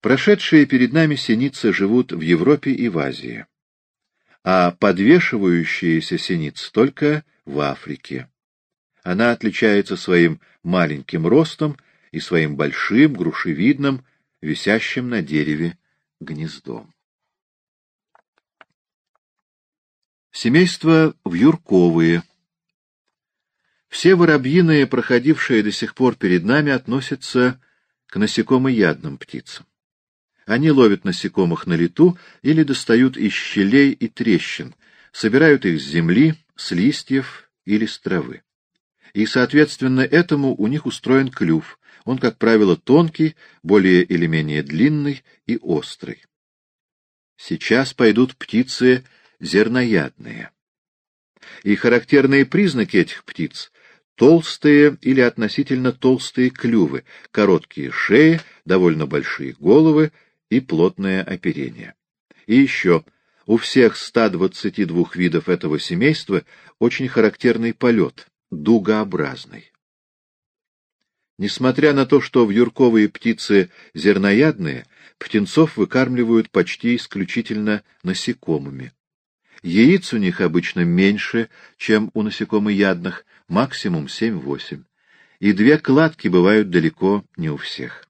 Прошедшие перед нами синицы живут в Европе и в Азии, а подвешивающиеся синицы только в Африке. Она отличается своим маленьким ростом и своим большим, грушевидным, висящим на дереве гнездом. Семейство вьюрковые. Все воробьиные, проходившие до сих пор перед нами, относятся к насекомоядным птицам. Они ловят насекомых на лету или достают из щелей и трещин, собирают их с земли, с листьев или с травы. И, соответственно, этому у них устроен клюв. Он, как правило, тонкий, более или менее длинный и острый. Сейчас пойдут птицы зерноядные. И характерные признаки этих птиц — толстые или относительно толстые клювы, короткие шеи, довольно большие головы и плотное оперение. И еще, у всех 122 видов этого семейства очень характерный полет, дугообразный. Несмотря на то, что вьюрковые птицы зерноядные, птенцов выкармливают почти исключительно насекомыми. Яиц у них обычно меньше, чем у насекомоядных, максимум 7-8. И две кладки бывают далеко не у всех.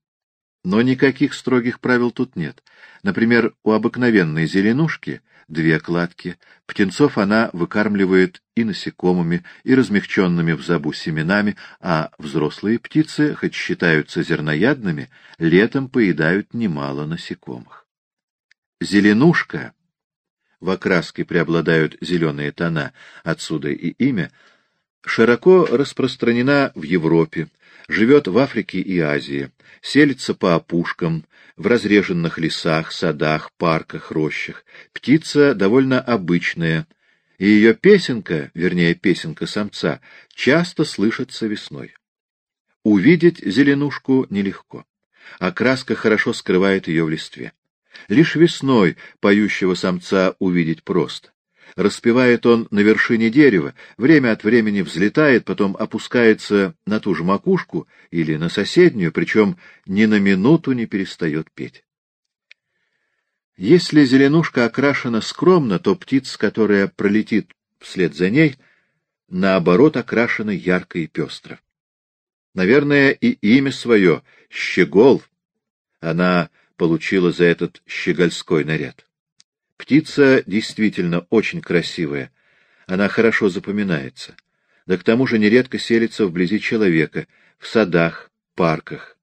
Но никаких строгих правил тут нет. Например, у обыкновенной зеленушки две кладки, птенцов она выкармливает и насекомыми, и размягченными в забу семенами, а взрослые птицы, хоть считаются зерноядными, летом поедают немало насекомых. Зеленушка в окраске преобладают зеленые тона, отсюда и имя, широко распространена в Европе, живет в Африке и Азии, селится по опушкам, в разреженных лесах, садах, парках, рощах. Птица довольно обычная, и ее песенка, вернее, песенка самца, часто слышится весной. Увидеть зеленушку нелегко. Окраска хорошо скрывает ее в листве. Лишь весной поющего самца увидеть просто. Распевает он на вершине дерева, время от времени взлетает, потом опускается на ту же макушку или на соседнюю, причем ни на минуту не перестает петь. Если зеленушка окрашена скромно, то птица, которая пролетит вслед за ней, наоборот окрашена ярко и пестро. Наверное, и имя свое — Щегол. Она получила за этот щегольской наряд. Птица действительно очень красивая. Она хорошо запоминается. Да к тому же нередко селится вблизи человека, в садах, парках.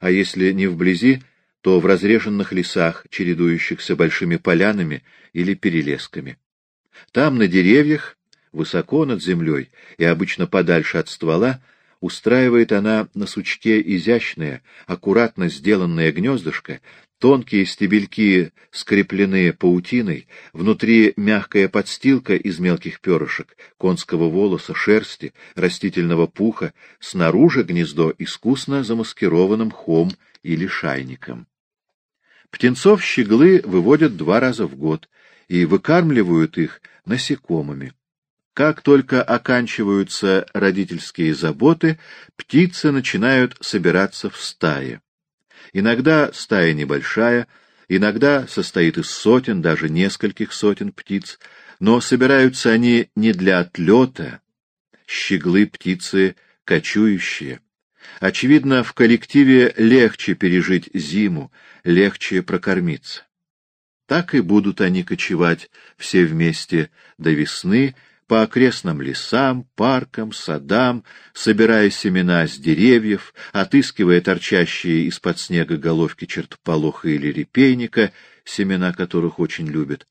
А если не вблизи, то в разреженных лесах, чередующихся большими полянами или перелесками. Там, на деревьях, высоко над землей и обычно подальше от ствола, устраивает она на сучке изящное, аккуратно сделанное гнездышко, тонкие стебельки скреплены паутиной, внутри мягкая подстилка из мелких перышек, конского волоса, шерсти, растительного пуха, снаружи гнездо искусно замаскированным мхом или шайником. Птенцов щеглы выводят два раза в год и выкармливают их насекомыми. Как только оканчиваются родительские заботы, птицы начинают собираться в стае. Иногда стая небольшая, иногда состоит из сотен, даже нескольких сотен птиц, но собираются они не для отлета, щеглы птицы кочующие. Очевидно, в коллективе легче пережить зиму, легче прокормиться. Так и будут они кочевать все вместе до весны, по окрестным лесам, паркам, садам, собирая семена с деревьев, отыскивая торчащие из-под снега головки чертополоха или репейника, семена которых очень любят.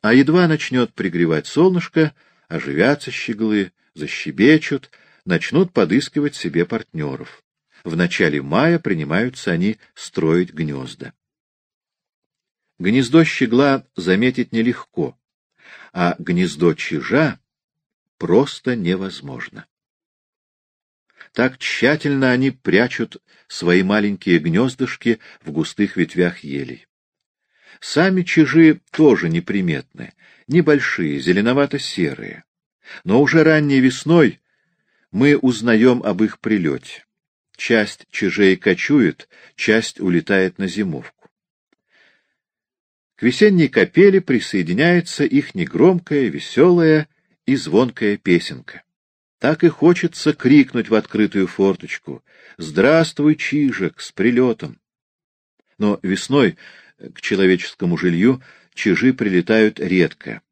А едва начнет пригревать солнышко, оживятся щеглы, защебечут, начнут подыскивать себе партнеров. В начале мая принимаются они строить гнезда. Гнездо щегла заметить нелегко — а гнездо чижа просто невозможно. Так тщательно они прячут свои маленькие гнездышки в густых ветвях елей. Сами чижи тоже неприметны, небольшие, зеленовато-серые. Но уже ранней весной мы узнаем об их прилете. часть чижей кочует, часть улетает на зимовку. К весенней капели присоединяется их негромкая, веселая и звонкая песенка. Так и хочется крикнуть в открытую форточку «Здравствуй, Чижик, с прилетом!» Но весной к человеческому жилью чижи прилетают редко,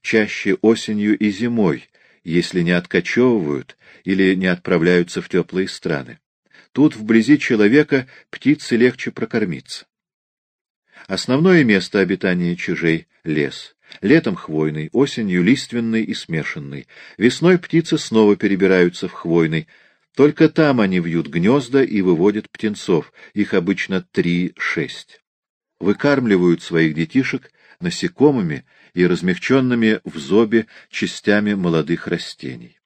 чаще осенью и зимой, если не откачевывают или не отправляются в теплые страны. Тут вблизи человека птицы легче прокормиться. Основное место обитания чижей — лес. Летом хвойный, осенью лиственный и смешанный. Весной птицы снова перебираются в хвойный. Только там они вьют гнезда и выводят птенцов, их обычно три-шесть. Выкармливают своих детишек насекомыми и размягченными в зобе частями молодых растений.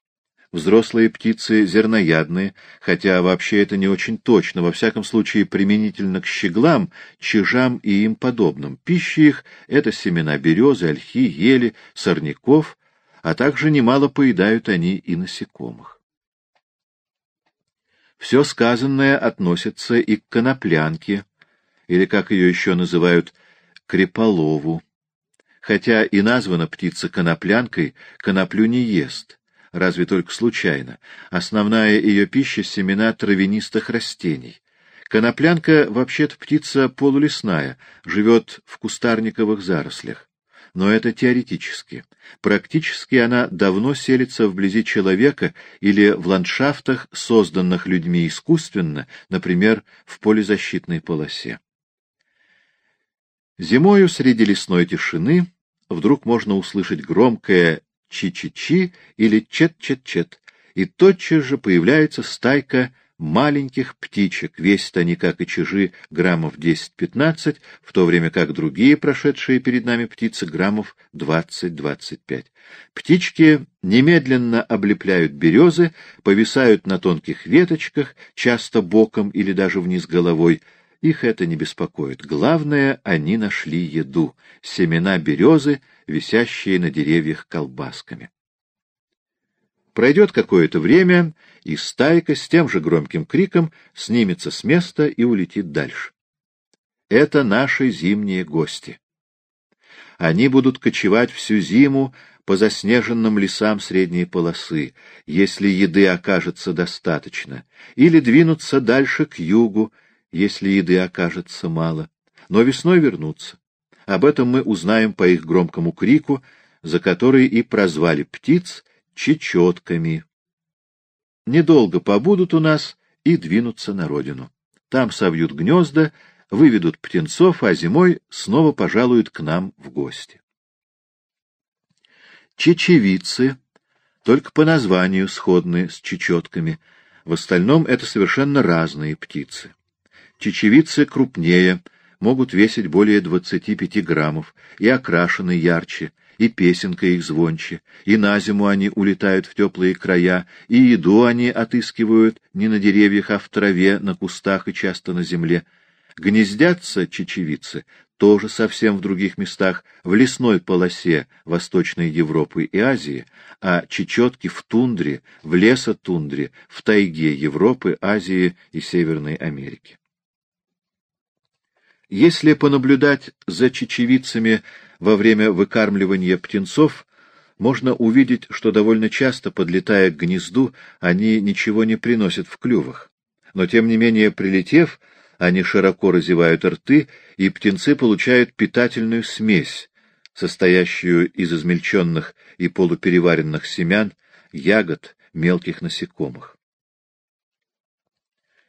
Взрослые птицы зерноядные, хотя вообще это не очень точно, во всяком случае применительно к щеглам, чижам и им подобным. Пища их — это семена березы, ольхи, ели, сорняков, а также немало поедают они и насекомых. Все сказанное относится и к коноплянке, или, как ее еще называют, креполову. Хотя и названа птица коноплянкой, коноплю не ест разве только случайно. Основная ее пища — семена травянистых растений. Коноплянка вообще-то птица полулесная, живет в кустарниковых зарослях. Но это теоретически. Практически она давно селится вблизи человека или в ландшафтах, созданных людьми искусственно, например, в полезащитной полосе. Зимою среди лесной тишины вдруг можно услышать громкое чи-чи-чи или чет-чет-чет, и тотчас же появляется стайка маленьких птичек, весят они, как и чижи, граммов 10-15, в то время как другие прошедшие перед нами птицы граммов 20-25. Птички немедленно облепляют березы, повисают на тонких веточках, часто боком или даже вниз головой, их это не беспокоит. Главное, они нашли еду — семена березы, висящие на деревьях колбасками. Пройдет какое-то время, и стайка с тем же громким криком снимется с места и улетит дальше. Это наши зимние гости. Они будут кочевать всю зиму по заснеженным лесам средней полосы, если еды окажется достаточно, или двинуться дальше к югу, если еды окажется мало, но весной вернутся. Об этом мы узнаем по их громкому крику, за который и прозвали птиц чечетками. Недолго побудут у нас и двинутся на родину. Там совьют гнезда, выведут птенцов, а зимой снова пожалуют к нам в гости. Чечевицы только по названию сходны с чечетками, в остальном это совершенно разные птицы. Чечевицы крупнее, могут весить более 25 граммов, и окрашены ярче, и песенка их звонче, и на зиму они улетают в теплые края, и еду они отыскивают не на деревьях, а в траве, на кустах и часто на земле. Гнездятся чечевицы тоже совсем в других местах, в лесной полосе Восточной Европы и Азии, а чечетки в тундре, в лесотундре, в тайге Европы, Азии и Северной Америки. Если понаблюдать за чечевицами во время выкармливания птенцов, можно увидеть, что довольно часто, подлетая к гнезду, они ничего не приносят в клювах. Но, тем не менее, прилетев, они широко разевают рты, и птенцы получают питательную смесь, состоящую из измельченных и полупереваренных семян, ягод, мелких насекомых.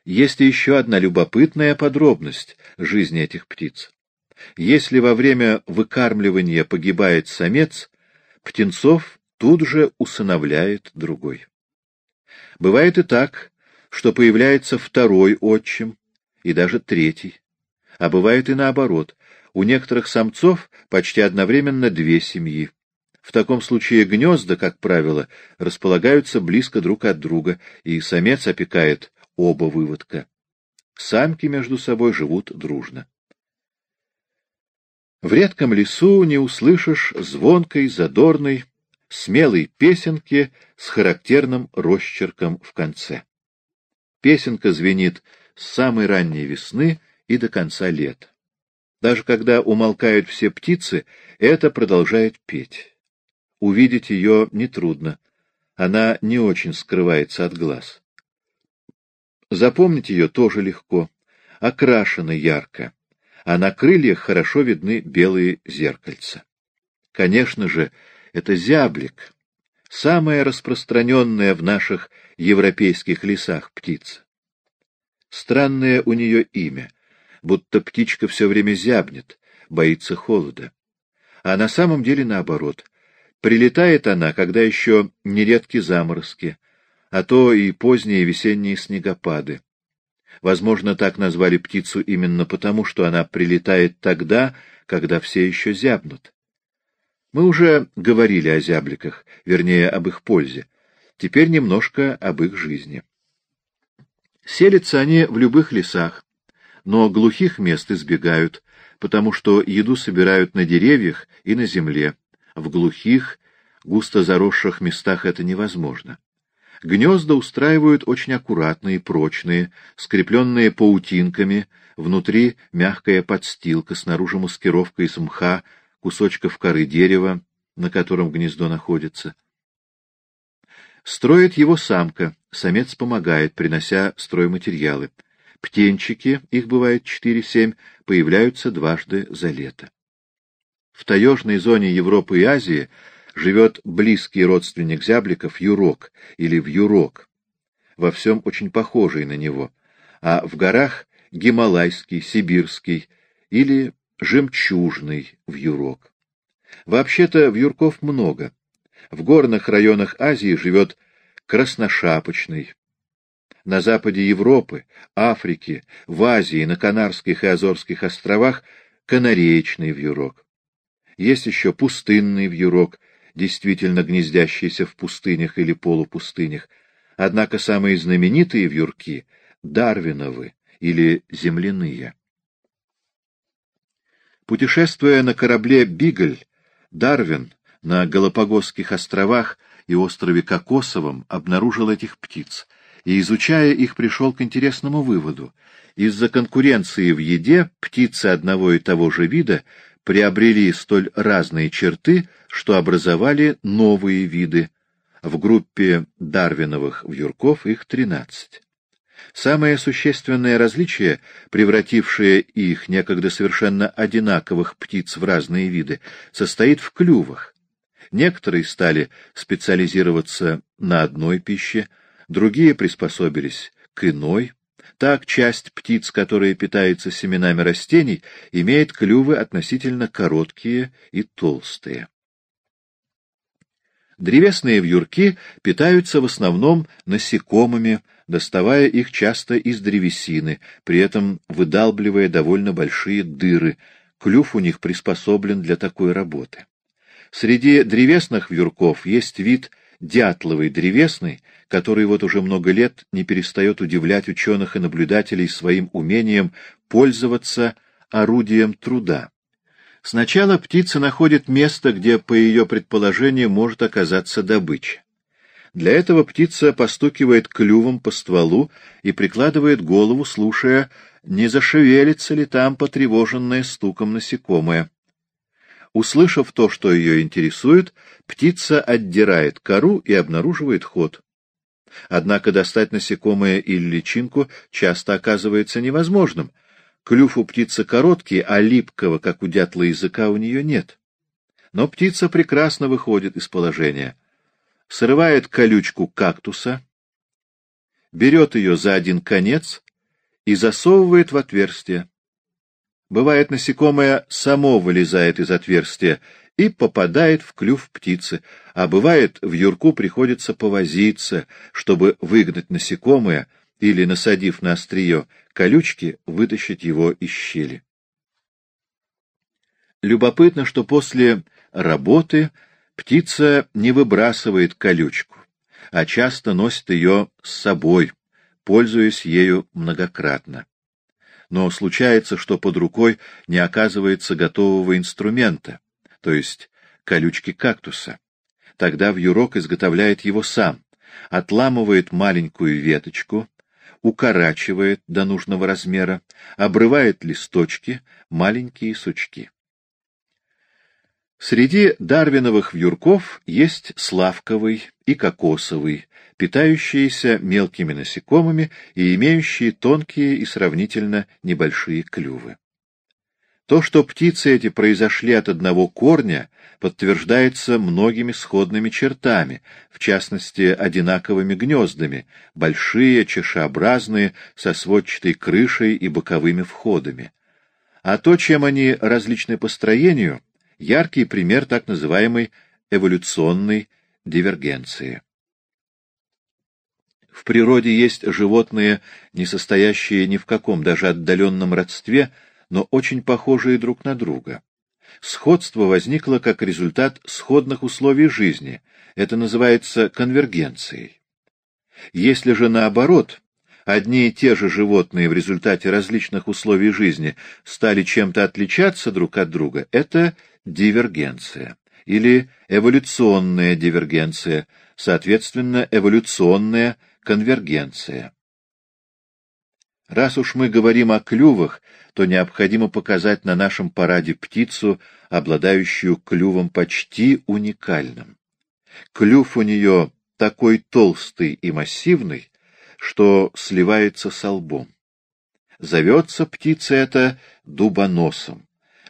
Есть еще одна любопытная подробность жизни этих птиц. Если во время выкармливания погибает самец, птенцов тут же усыновляет другой. Бывает и так, что появляется второй отчим и даже третий. А бывает и наоборот. У некоторых самцов почти одновременно две семьи. В таком случае гнезда, как правило, располагаются близко друг от друга, и самец опекает оба выводка. Самки между собой живут дружно. В редком лесу не услышишь звонкой, задорной, смелой песенки с характерным росчерком в конце. Песенка звенит с самой ранней весны и до конца лета. Даже когда умолкают все птицы, это продолжает петь. Увидеть ее нетрудно. Она не очень скрывается от глаз. Запомнить ее тоже легко. Окрашена ярко, а на крыльях хорошо видны белые зеркальца. Конечно же, это зяблик, самая распространенная в наших европейских лесах птица. Странное у нее имя, будто птичка все время зябнет, боится холода. А на самом деле наоборот. Прилетает она, когда еще нередки заморозки, а то и поздние весенние снегопады. Возможно, так назвали птицу именно потому, что она прилетает тогда, когда все еще зябнут. Мы уже говорили о зябликах, вернее, об их пользе. Теперь немножко об их жизни. Селятся они в любых лесах, но глухих мест избегают, потому что еду собирают на деревьях и на земле. В глухих, густо заросших местах это невозможно. Гнезда устраивают очень аккуратные, прочные, скрепленные паутинками, внутри мягкая подстилка, снаружи маскировка из мха, кусочков коры дерева, на котором гнездо находится. Строит его самка, самец помогает, принося стройматериалы. Птенчики, их бывает 4-7, появляются дважды за лето. В таежной зоне Европы и Азии живет близкий родственник зябликов юрок или вьюрок, во всем очень похожий на него, а в горах гималайский, сибирский или жемчужный вьюрок. Вообще-то вьюрков много. В горных районах Азии живет красношапочный. На западе Европы, Африки, в Азии, на Канарских и Азорских островах канареечный вьюрок. Есть еще пустынный вьюрок, действительно гнездящийся в пустынях или полупустынях. Однако самые знаменитые вьюрки — Дарвиновы или земляные. Путешествуя на корабле «Бигль», Дарвин на Галапагосских островах и острове Кокосовом обнаружил этих птиц, и, изучая их, пришел к интересному выводу. Из-за конкуренции в еде птицы одного и того же вида приобрели столь разные черты, что образовали новые виды. В группе дарвиновых вьюрков их тринадцать. Самое существенное различие, превратившее их некогда совершенно одинаковых птиц в разные виды, состоит в клювах. Некоторые стали специализироваться на одной пище, другие приспособились к иной. Так часть птиц, которая питается семенами растений, имеет клювы относительно короткие и толстые. Древесные вьюрки питаются в основном насекомыми, доставая их часто из древесины, при этом выдалбливая довольно большие дыры. Клюв у них приспособлен для такой работы. Среди древесных вьюрков есть вид дятловый древесный, который вот уже много лет не перестает удивлять ученых и наблюдателей своим умением пользоваться орудием труда. Сначала птица находит место, где, по ее предположению, может оказаться добыча. Для этого птица постукивает клювом по стволу и прикладывает голову, слушая, не зашевелится ли там потревоженное стуком насекомое. Услышав то, что ее интересует, птица отдирает кору и обнаруживает ход. Однако достать насекомое или личинку часто оказывается невозможным. Клюв у птицы короткий, а липкого, как у дятла языка, у нее нет. Но птица прекрасно выходит из положения. Срывает колючку кактуса, берет ее за один конец и засовывает в отверстие. Бывает, насекомое само вылезает из отверстия и попадает в клюв птицы, а бывает, в юрку приходится повозиться, чтобы выгнать насекомое или, насадив на острие колючки, вытащить его из щели. Любопытно, что после работы птица не выбрасывает колючку, а часто носит ее с собой, пользуясь ею многократно но случается, что под рукой не оказывается готового инструмента, то есть колючки кактуса. Тогда вьюрок изготовляет его сам, отламывает маленькую веточку, укорачивает до нужного размера, обрывает листочки, маленькие сучки. Среди дарвиновых вьюрков есть славковый и кокосовый, питающиеся мелкими насекомыми и имеющие тонкие и сравнительно небольшие клювы. То, что птицы эти произошли от одного корня, подтверждается многими сходными чертами, в частности, одинаковыми гнездами, большие, чешеобразные, со сводчатой крышей и боковыми входами. А то, чем они различны по строению, яркий пример так называемой эволюционной дивергенции. В природе есть животные, не состоящие ни в каком даже отдаленном родстве, но очень похожие друг на друга. Сходство возникло как результат сходных условий жизни. Это называется конвергенцией. Если же наоборот, одни и те же животные в результате различных условий жизни стали чем-то отличаться друг от друга, это дивергенция или эволюционная дивергенция, соответственно, эволюционная конвергенция. Раз уж мы говорим о клювах, то необходимо показать на нашем параде птицу, обладающую клювом почти уникальным. Клюв у нее такой толстый и массивный, что сливается с лбом. Зовется птица эта дубоносом.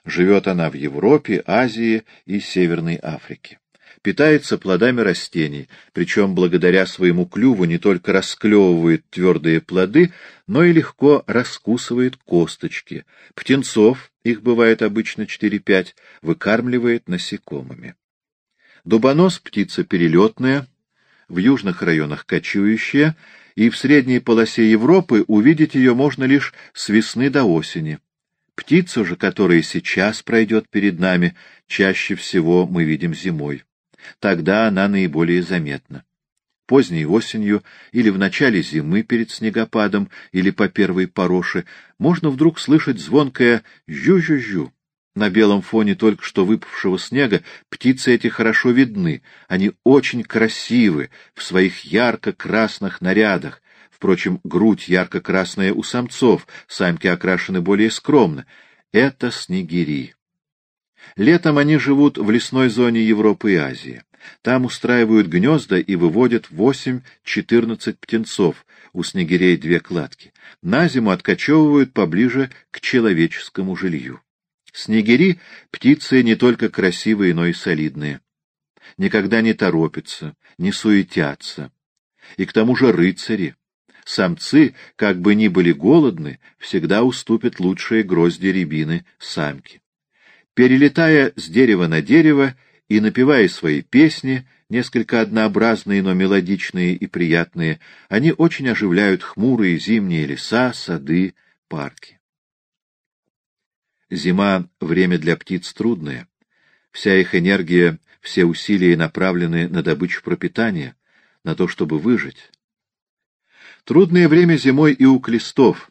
Живет она в Европе, Азии и Северной Африке питается плодами растений, причем благодаря своему клюву не только расклевывает твердые плоды, но и легко раскусывает косточки. Птенцов, их бывает обычно 4-5, выкармливает насекомыми. Дубонос — птица перелетная, в южных районах кочующая, и в средней полосе Европы увидеть ее можно лишь с весны до осени. Птицу же, которая сейчас пройдет перед нами, чаще всего мы видим зимой. Тогда она наиболее заметна. Поздней осенью или в начале зимы перед снегопадом или по первой пороше можно вдруг слышать звонкое «жу-жу-жу». На белом фоне только что выпавшего снега птицы эти хорошо видны, они очень красивы в своих ярко-красных нарядах. Впрочем, грудь ярко-красная у самцов, самки окрашены более скромно. Это снегири. Летом они живут в лесной зоне Европы и Азии. Там устраивают гнезда и выводят 8-14 птенцов, у снегирей две кладки. На зиму откачевывают поближе к человеческому жилью. Снегири — птицы не только красивые, но и солидные. Никогда не торопятся, не суетятся. И к тому же рыцари. Самцы, как бы ни были голодны, всегда уступят лучшие грозди рябины самки. Перелетая с дерева на дерево и напевая свои песни, несколько однообразные, но мелодичные и приятные, они очень оживляют хмурые зимние леса, сады, парки. Зима — время для птиц трудное. Вся их энергия, все усилия направлены на добычу пропитания, на то, чтобы выжить. Трудное время зимой и у клестов,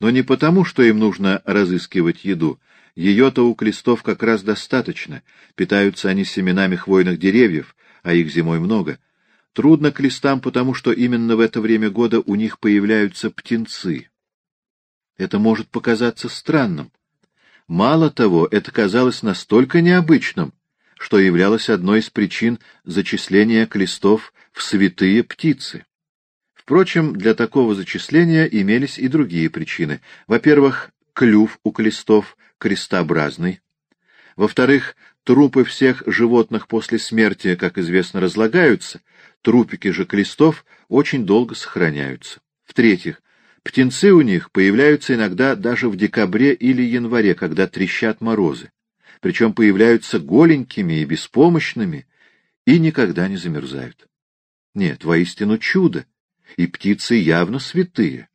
но не потому, что им нужно разыскивать еду, ее-то у клестов как раз достаточно, питаются они семенами хвойных деревьев, а их зимой много. Трудно клестам, потому что именно в это время года у них появляются птенцы. Это может показаться странным. Мало того, это казалось настолько необычным, что являлось одной из причин зачисления клестов в святые птицы. Впрочем, для такого зачисления имелись и другие причины. Во-первых, клюв у клестов крестообразный. Во-вторых, трупы всех животных после смерти, как известно, разлагаются, трупики же клестов очень долго сохраняются. В-третьих, птенцы у них появляются иногда даже в декабре или январе, когда трещат морозы. Причем появляются голенькими и беспомощными и никогда не замерзают. Нет, воистину чудо, и птицы явно святые.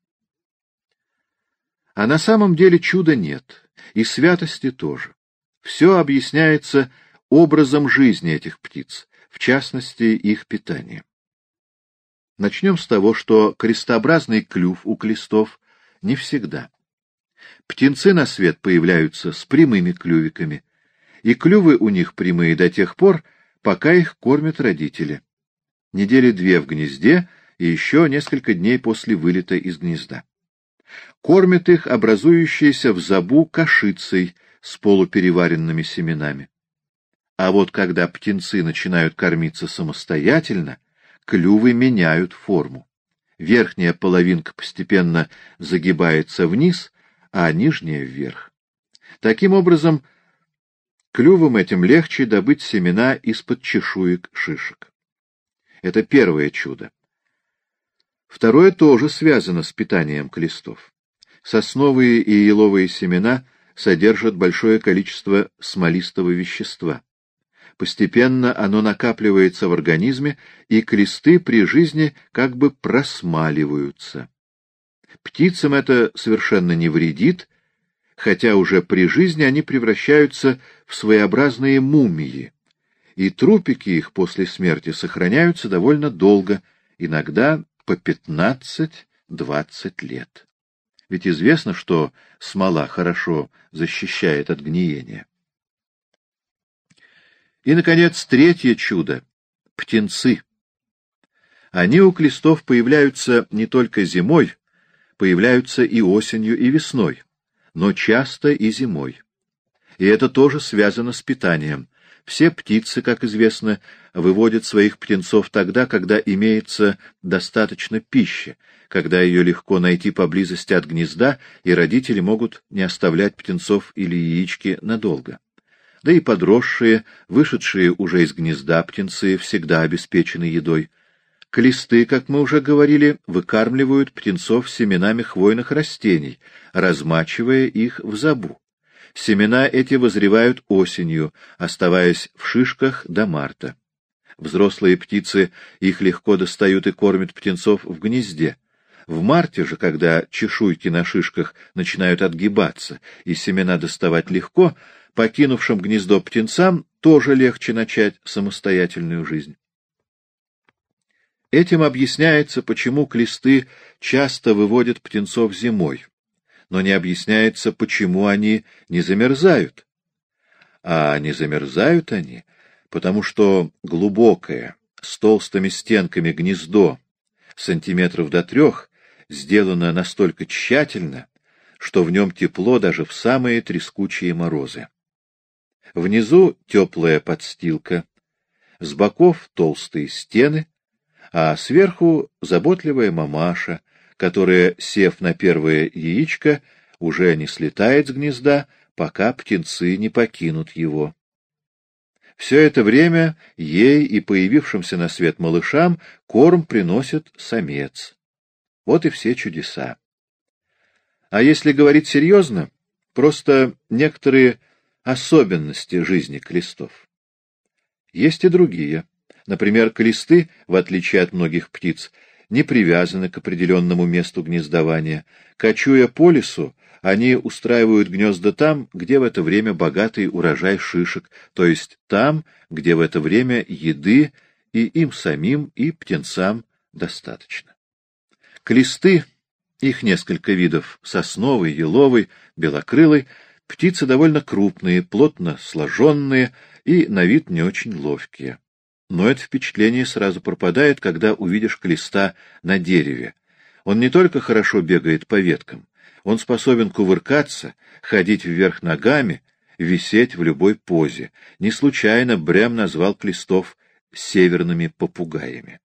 А на самом деле чуда нет, и святости тоже. Все объясняется образом жизни этих птиц, в частности, их питанием. Начнем с того, что крестообразный клюв у клестов не всегда. Птенцы на свет появляются с прямыми клювиками, и клювы у них прямые до тех пор, пока их кормят родители. Недели две в гнезде, и еще несколько дней после вылета из гнезда. Кормят их образующейся в забу кашицей с полупереваренными семенами. А вот когда птенцы начинают кормиться самостоятельно, клювы меняют форму. Верхняя половинка постепенно загибается вниз, а нижняя — вверх. Таким образом, клювом этим легче добыть семена из-под чешуек шишек. Это первое чудо. Второе тоже связано с питанием клестов. Сосновые и еловые семена содержат большое количество смолистого вещества. Постепенно оно накапливается в организме, и клесты при жизни как бы просмаливаются. Птицам это совершенно не вредит, хотя уже при жизни они превращаются в своеобразные мумии, и трупики их после смерти сохраняются довольно долго, иногда по 15-20 лет. Ведь известно, что смола хорошо защищает от гниения. И, наконец, третье чудо — птенцы. Они у клестов появляются не только зимой, появляются и осенью, и весной, но часто и зимой. И это тоже связано с питанием. Все птицы, как известно, выводят своих птенцов тогда, когда имеется достаточно пищи, когда ее легко найти поблизости от гнезда, и родители могут не оставлять птенцов или яички надолго. Да и подросшие, вышедшие уже из гнезда птенцы всегда обеспечены едой. Клесты, как мы уже говорили, выкармливают птенцов семенами хвойных растений, размачивая их в забу. Семена эти вызревают осенью, оставаясь в шишках до марта. Взрослые птицы их легко достают и кормят птенцов в гнезде. В марте же, когда чешуйки на шишках начинают отгибаться и семена доставать легко, покинувшим гнездо птенцам тоже легче начать самостоятельную жизнь. Этим объясняется, почему клесты часто выводят птенцов зимой, но не объясняется, почему они не замерзают. А не замерзают они, потому что глубокое, с толстыми стенками гнездо, сантиметров до трех, сделано настолько тщательно, что в нем тепло даже в самые трескучие морозы. Внизу теплая подстилка, с боков толстые стены, а сверху заботливая мамаша, которая, сев на первое яичко, уже не слетает с гнезда, пока птенцы не покинут его. Все это время ей и появившимся на свет малышам корм приносит самец. Вот и все чудеса. А если говорить серьезно, просто некоторые особенности жизни клестов. Есть и другие. Например, клесты, в отличие от многих птиц, не привязаны к определенному месту гнездования. Кочуя по лесу, они устраивают гнезда там, где в это время богатый урожай шишек, то есть там, где в это время еды и им самим, и птенцам достаточно. Клесты, их несколько видов, сосновый, еловый, белокрылый, птицы довольно крупные, плотно сложенные и на вид не очень ловкие. Но это впечатление сразу пропадает, когда увидишь клеста на дереве. Он не только хорошо бегает по веткам, он способен кувыркаться, ходить вверх ногами, висеть в любой позе. Не случайно Брям назвал клестов северными попугаями.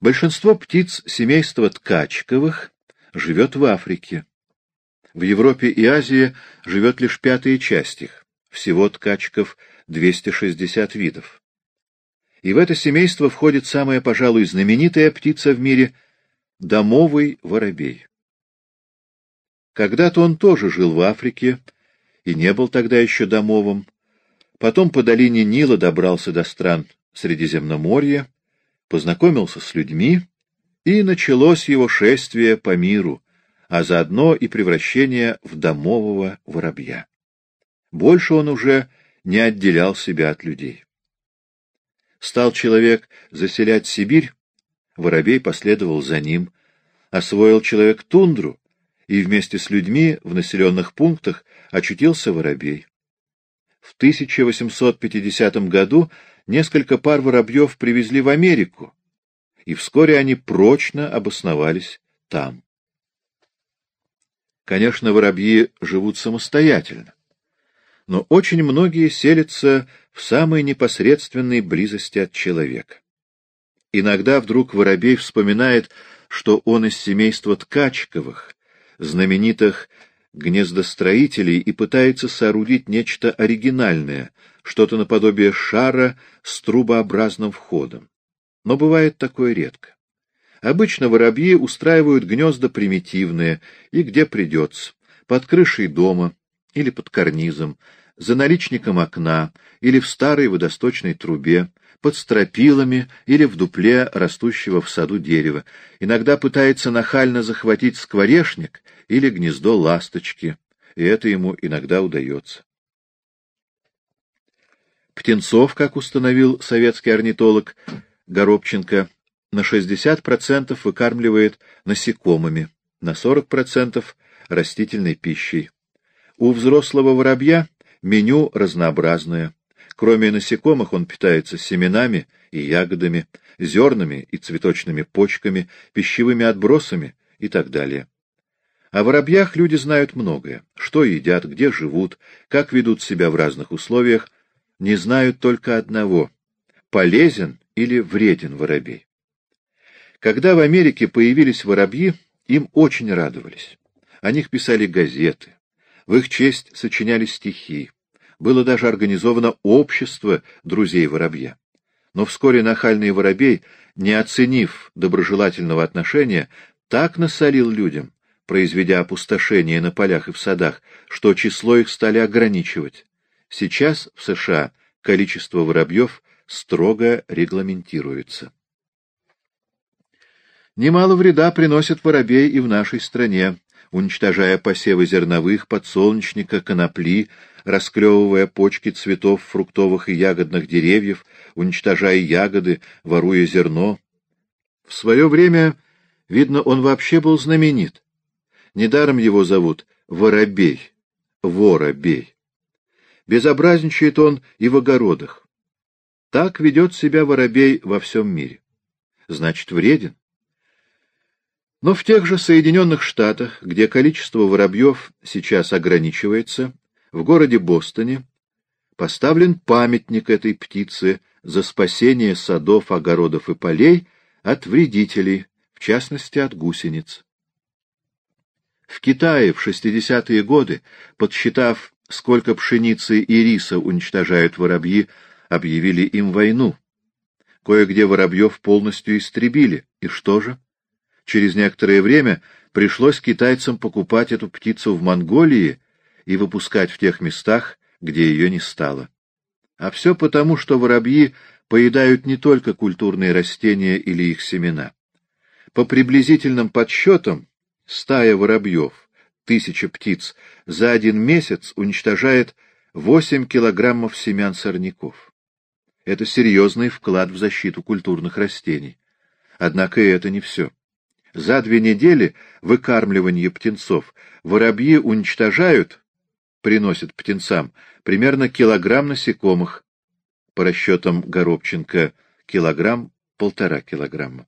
Большинство птиц семейства ткачковых живет в Африке. В Европе и Азии живет лишь пятая часть их. Всего ткачков 260 видов. И в это семейство входит самая, пожалуй, знаменитая птица в мире — домовый воробей. Когда-то он тоже жил в Африке и не был тогда еще домовым. Потом по долине Нила добрался до стран Средиземноморья, познакомился с людьми, и началось его шествие по миру, а заодно и превращение в домового воробья. Больше он уже не отделял себя от людей. Стал человек заселять Сибирь, воробей последовал за ним, освоил человек тундру, и вместе с людьми в населенных пунктах очутился воробей. В 1850 году несколько пар воробьев привезли в Америку, и вскоре они прочно обосновались там. Конечно, воробьи живут самостоятельно, но очень многие селятся в самой непосредственной близости от человека. Иногда вдруг воробей вспоминает, что он из семейства Ткачковых, знаменитых гнездостроителей, и пытается соорудить нечто оригинальное, что-то наподобие шара с трубообразным входом. Но бывает такое редко. Обычно воробьи устраивают гнезда примитивные и где придется, под крышей дома или под карнизом, за наличником окна или в старой водосточной трубе, под стропилами или в дупле растущего в саду дерева. Иногда пытается нахально захватить скворечник или гнездо ласточки, и это ему иногда удается. Птенцов, как установил советский орнитолог Горобченко, на 60% выкармливает насекомыми, на 40% растительной пищей. У взрослого воробья меню разнообразное. Кроме насекомых он питается семенами и ягодами, зернами и цветочными почками, пищевыми отбросами и так далее. О воробьях люди знают многое. Что едят, где живут, как ведут себя в разных условиях. Не знают только одного — полезен или вреден воробей. Когда в Америке появились воробьи, им очень радовались. О них писали газеты, в их честь сочиняли стихи. Было даже организовано общество друзей воробья. Но вскоре нахальный воробей, не оценив доброжелательного отношения, так насолил людям, произведя опустошение на полях и в садах, что число их стали ограничивать. Сейчас в США количество воробьев строго регламентируется. Немало вреда приносит воробей и в нашей стране, уничтожая посевы зерновых, подсолнечника, конопли, расклевывая почки цветов фруктовых и ягодных деревьев, уничтожая ягоды, воруя зерно. В свое время, видно, он вообще был знаменит. Недаром его зовут Воробей, Воробей. Безобразничает он и в огородах. Так ведет себя воробей во всем мире. Значит, вреден. Но в тех же Соединенных Штатах, где количество воробьев сейчас ограничивается, в городе Бостоне поставлен памятник этой птице за спасение садов, огородов и полей от вредителей, в частности от гусениц. В Китае в 60-е годы, подсчитав, сколько пшеницы и риса уничтожают воробьи, объявили им войну. Кое-где воробьев полностью истребили. И что же? Через некоторое время пришлось китайцам покупать эту птицу в Монголии и выпускать в тех местах, где ее не стало. А все потому, что воробьи поедают не только культурные растения или их семена. По приблизительным подсчетам, стая воробьев, тысяча птиц, за один месяц уничтожает 8 килограммов семян сорняков. Это серьезный вклад в защиту культурных растений. Однако и это не все. За две недели выкармливания птенцов воробьи уничтожают, приносят птенцам, примерно килограмм насекомых, по расчетам Горобченко килограмм, полтора килограмма.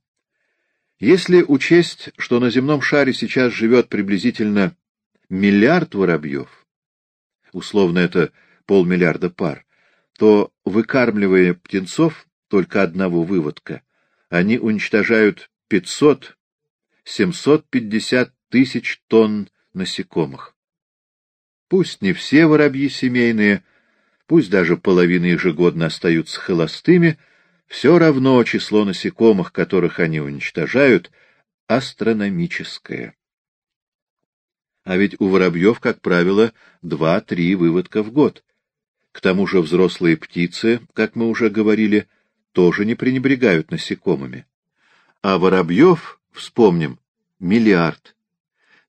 Если учесть, что на земном шаре сейчас живет приблизительно миллиард воробьев, условно это полмиллиарда пар, то, выкармливая птенцов только одного выводка, они уничтожают 500 750 тысяч тонн насекомых. Пусть не все воробьи семейные, пусть даже половина ежегодно остаются холостыми, все равно число насекомых, которых они уничтожают, астрономическое. А ведь у воробьев, как правило, два-три выводка в год. К тому же взрослые птицы, как мы уже говорили, тоже не пренебрегают насекомыми. А воробьев вспомним, миллиард.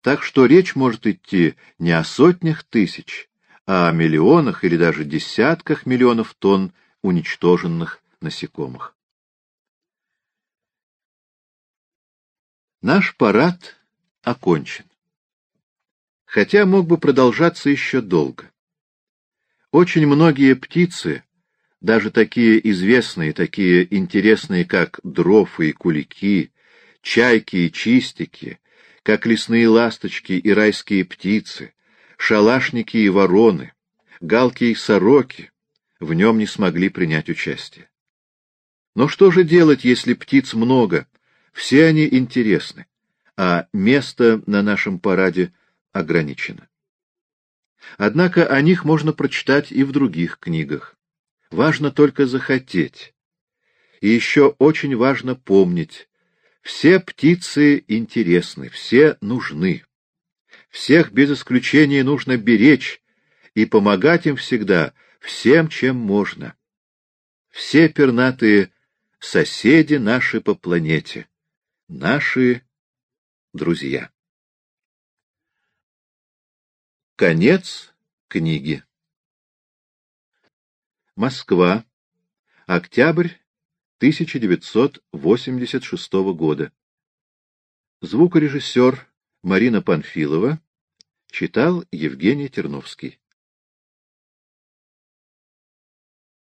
Так что речь может идти не о сотнях тысяч, а о миллионах или даже десятках миллионов тонн уничтоженных насекомых. Наш парад окончен. Хотя мог бы продолжаться еще долго. Очень многие птицы, даже такие известные, такие интересные, как дрофы и кулики, чайки и чистики, как лесные ласточки и райские птицы, шалашники и вороны, галки и сороки, в нем не смогли принять участие. Но что же делать, если птиц много? Все они интересны, а место на нашем параде ограничено. Однако о них можно прочитать и в других книгах. Важно только захотеть. И еще очень важно помнить, все птицы интересны, все нужны. Всех без исключения нужно беречь и помогать им всегда всем, чем можно. Все пернатые соседи наши по планете, наши друзья. Конец книги. Москва. Октябрь 1986 года. Звукорежиссер Марина Панфилова читал Евгений Терновский.